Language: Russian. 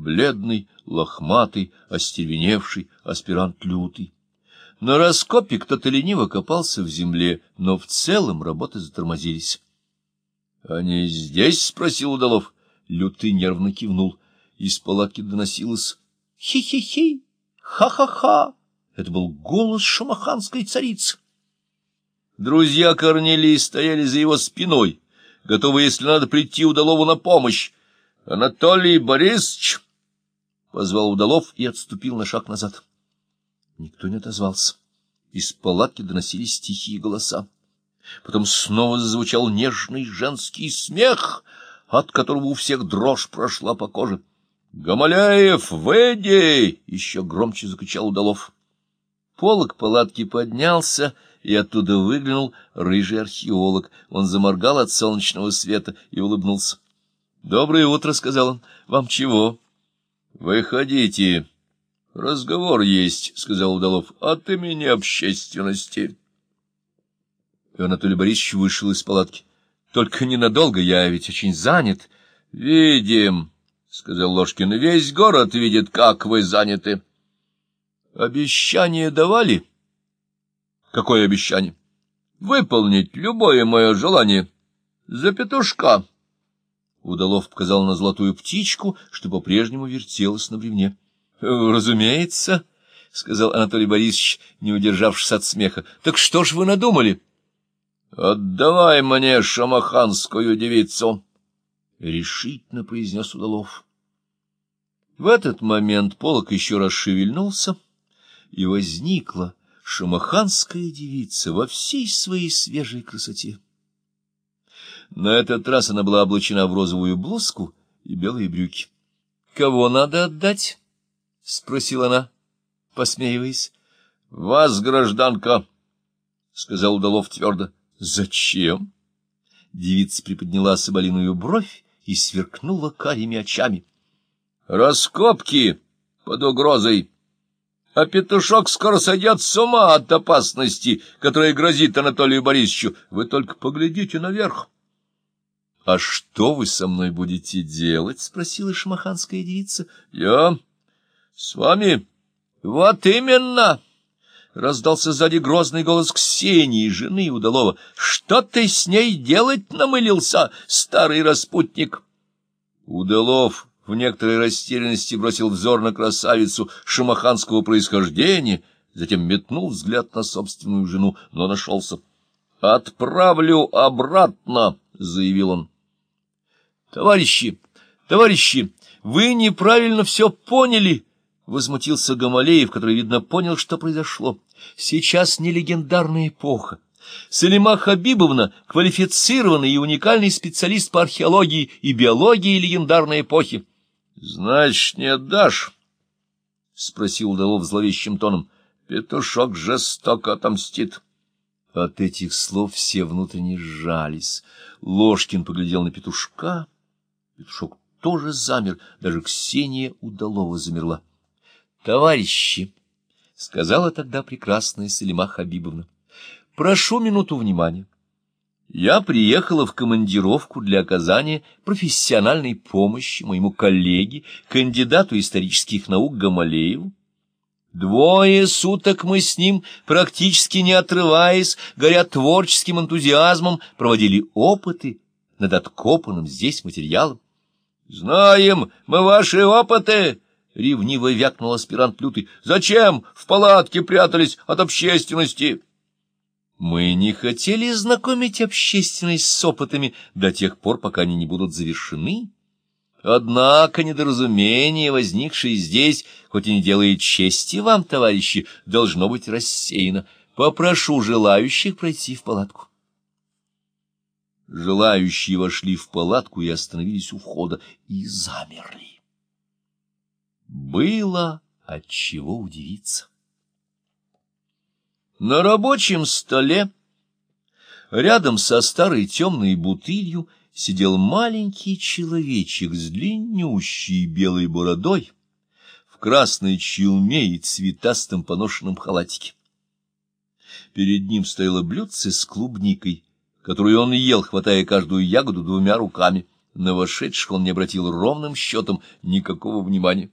бледный, лохматый, остервеневший аспирант лютый. На раскопе кто-то лениво копался в земле, но в целом работы затормозились. — Они здесь? — спросил Удалов. Лютый нервно кивнул. Из палатки доносилось «Хи-хи-хи! Ха-ха-ха!» Это был голос шамаханской царицы. Друзья Корнелии стояли за его спиной, готовы, если надо, прийти Удалову на помощь. «Анатолий Борисович!» — позвал Удалов и отступил на шаг назад. Никто не отозвался. Из палатки доносились тихие голоса. Потом снова зазвучал нежный женский смех, от которого у всех дрожь прошла по коже. — Гамаляев, выйди! — еще громче закричал Удалов. Полок палатки поднялся, и оттуда выглянул рыжий археолог. Он заморгал от солнечного света и улыбнулся. — Доброе утро, — сказал он. — Вам чего? — Выходите. — Разговор есть, — сказал Удалов, — от имени общественности. И Анатолий Борисович вышел из палатки. — Только ненадолго, я ведь очень занят. — Видим, — сказал Ложкин, — весь город видит, как вы заняты. — Обещание давали? — Какое обещание? — Выполнить любое мое желание. За петушка. Удалов показал на золотую птичку, что по-прежнему вертелась на бревне. — Разумеется, — сказал Анатолий Борисович, не удержавшись от смеха. — Так что ж вы надумали? — Отдавай мне шамаханскую девицу, — решительно произнес Удалов. В этот момент полок еще раз шевельнулся, и возникла шамаханская девица во всей своей свежей красоте. На этот раз она была облачена в розовую блузку и белые брюки. — Кого надо отдать? — спросила она, посмеиваясь. — Вас, гражданка, — сказал Удалов твердо. — Зачем? Девица приподняла соболиную бровь и сверкнула карими очами. — Раскопки под угрозой. А петушок скоро сойдет с ума от опасности, которая грозит Анатолию Борисовичу. Вы только поглядите наверх. — А что вы со мной будете делать? — спросила шамаханская девица. — Я... с вами... — Вот именно! — раздался сзади грозный голос Ксении, жены Удалова. — Что ты с ней делать намылился, старый распутник? Удалов в некоторой растерянности бросил взор на красавицу шамаханского происхождения, затем метнул взгляд на собственную жену, но нашелся. — Отправлю обратно! — заявил он. — Товарищи, товарищи, вы неправильно все поняли! — возмутился Гамалеев, который, видно, понял, что произошло. — Сейчас не легендарная эпоха. Салима Хабибовна — квалифицированный и уникальный специалист по археологии и биологии легендарной эпохи. — Значит, не отдашь? — спросил Удалов зловещим тоном. — Петушок жестоко отомстит. — от этих слов все внутренне сжались. Ложкин поглядел на петушка. Петушок тоже замер, даже Ксения Удалова замерла. — Товарищи, — сказала тогда прекрасная Салима Хабибовна, — прошу минуту внимания. Я приехала в командировку для оказания профессиональной помощи моему коллеге, кандидату исторических наук Гамалееву, Двое суток мы с ним, практически не отрываясь, горя творческим энтузиазмом, проводили опыты над откопанным здесь материалом. — Знаем мы ваши опыты! — ревниво вякнул аспирант лютый. — Зачем в палатке прятались от общественности? Мы не хотели знакомить общественность с опытами до тех пор, пока они не будут завершены. Однако недоразумение, возникшее здесь, хоть и не делает чести вам, товарищи, должно быть рассеяно. Попрошу желающих пройти в палатку. Желающие вошли в палатку и остановились у входа, и замерли. Было от чего удивиться. На рабочем столе, рядом со старой темной бутылью, сидел маленький человечек с длиннющей белой бородой, в красной челме и цветастом поношенном халатике. Перед ним стояло блюдце с клубникой, которую он ел, хватая каждую ягоду двумя руками. На вошедших он не обратил ровным счетом никакого внимания.